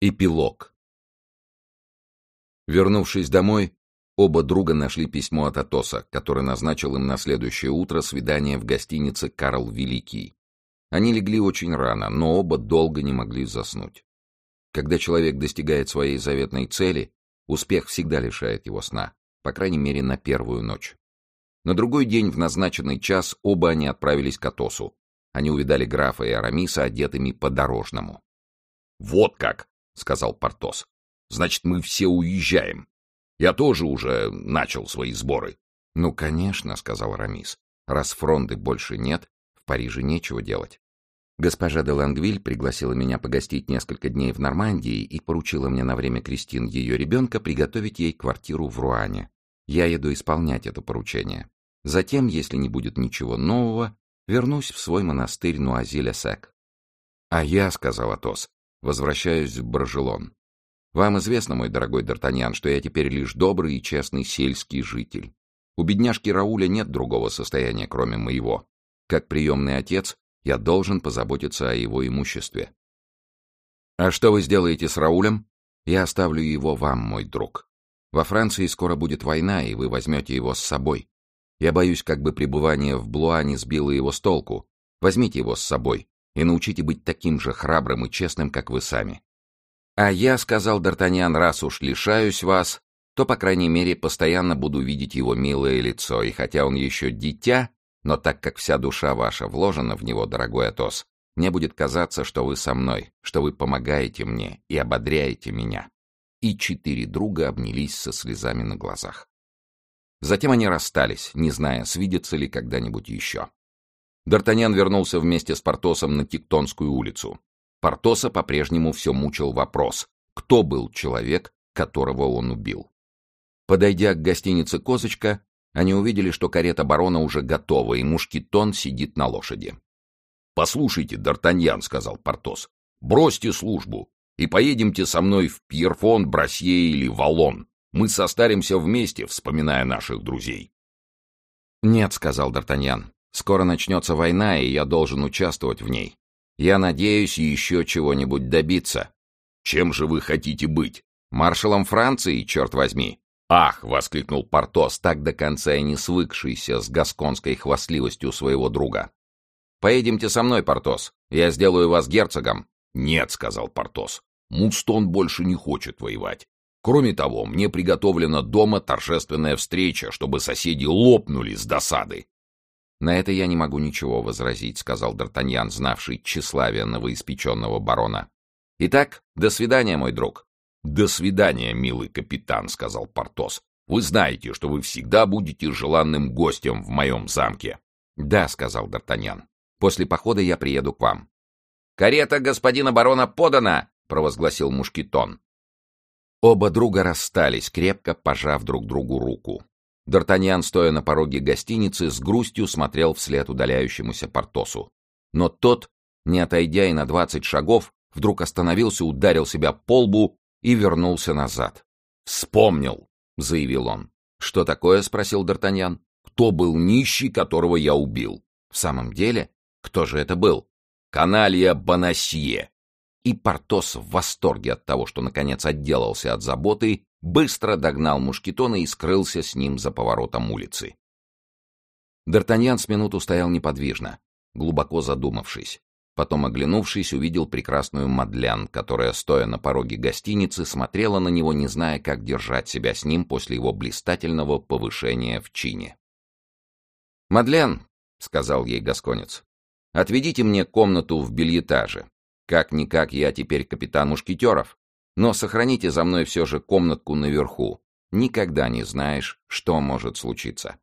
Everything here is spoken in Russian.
Эпилог. Вернувшись домой, оба друга нашли письмо от Атоса, который назначил им на следующее утро свидание в гостинице «Карл Великий». Они легли очень рано, но оба долго не могли заснуть. Когда человек достигает своей заветной цели, успех всегда лишает его сна, по крайней мере, на первую ночь. На другой день в назначенный час оба они отправились к Атосу. Они увидали графа и Арамиса одетыми по-дорожному. «Вот как!» — сказал Портос. — Значит, мы все уезжаем. Я тоже уже начал свои сборы. — Ну, конечно, — сказал Рамис. — Раз фронты больше нет, в Париже нечего делать. Госпожа де Лангвиль пригласила меня погостить несколько дней в Нормандии и поручила мне на время Кристин ее ребенка приготовить ей квартиру в Руане. Я еду исполнять это поручение. Затем, если не будет ничего нового, вернусь в свой монастырь Нуазиля-Сек. — А я, — сказал Атос, Возвращаюсь в Баржелон. Вам известно, мой дорогой Д'Артаньян, что я теперь лишь добрый и честный сельский житель. У бедняжки Рауля нет другого состояния, кроме моего. Как приемный отец, я должен позаботиться о его имуществе. А что вы сделаете с Раулем? Я оставлю его вам, мой друг. Во Франции скоро будет война, и вы возьмете его с собой. Я боюсь, как бы пребывание в Блуа не сбило его с толку. Возьмите его с собой и научите быть таким же храбрым и честным, как вы сами. А я, — сказал Д'Артаньян, — раз уж лишаюсь вас, то, по крайней мере, постоянно буду видеть его милое лицо, и хотя он еще дитя, но так как вся душа ваша вложена в него, дорогой Атос, мне будет казаться, что вы со мной, что вы помогаете мне и ободряете меня. И четыре друга обнялись со слезами на глазах. Затем они расстались, не зная, свидятся ли когда-нибудь еще. Д'Артаньян вернулся вместе с Портосом на Тектонскую улицу. Портоса по-прежнему все мучил вопрос, кто был человек, которого он убил. Подойдя к гостинице «Козочка», они увидели, что карета барона уже готова, и мушкетон сидит на лошади. «Послушайте, Д'Артаньян», — сказал Портос, — «бросьте службу и поедемте со мной в Пьерфон, Брасье или Валон. Мы состаримся вместе, вспоминая наших друзей». «Нет», — сказал Д'Артаньян, Скоро начнется война, и я должен участвовать в ней. Я надеюсь еще чего-нибудь добиться. Чем же вы хотите быть? Маршалом Франции, черт возьми. «Ах!» — воскликнул Портос, так до конца и не свыкшийся с гасконской хвастливостью своего друга. «Поедемте со мной, Портос. Я сделаю вас герцогом». «Нет», — сказал Портос. «Мустон больше не хочет воевать. Кроме того, мне приготовлена дома торжественная встреча, чтобы соседи лопнули с досады. «На это я не могу ничего возразить», — сказал Д'Артаньян, знавший тщеславие новоиспеченного барона. «Итак, до свидания, мой друг». «До свидания, милый капитан», — сказал Портос. «Вы знаете, что вы всегда будете желанным гостем в моем замке». «Да», — сказал Д'Артаньян. «После похода я приеду к вам». «Карета господина барона подана!» — провозгласил Мушкетон. Оба друга расстались, крепко пожав друг другу руку. Д'Артаньян, стоя на пороге гостиницы, с грустью смотрел вслед удаляющемуся Портосу. Но тот, не отойдя и на двадцать шагов, вдруг остановился, ударил себя по лбу и вернулся назад. «Вспомнил!» — заявил он. «Что такое?» — спросил Д'Артаньян. «Кто был нищий, которого я убил?» «В самом деле? Кто же это был?» «Каналья Бонасье!» И Портос в восторге от того, что наконец отделался от заботы, быстро догнал Мушкетона и скрылся с ним за поворотом улицы. Д'Артаньян с минуту стоял неподвижно, глубоко задумавшись. Потом, оглянувшись, увидел прекрасную Мадлян, которая, стоя на пороге гостиницы, смотрела на него, не зная, как держать себя с ним после его блистательного повышения в чине. «Мадлен», — сказал ей Гасконец, — «отведите мне комнату в бельетаже. Как-никак я теперь капитан мушкетеров. Но сохраните за мной все же комнатку наверху. Никогда не знаешь, что может случиться.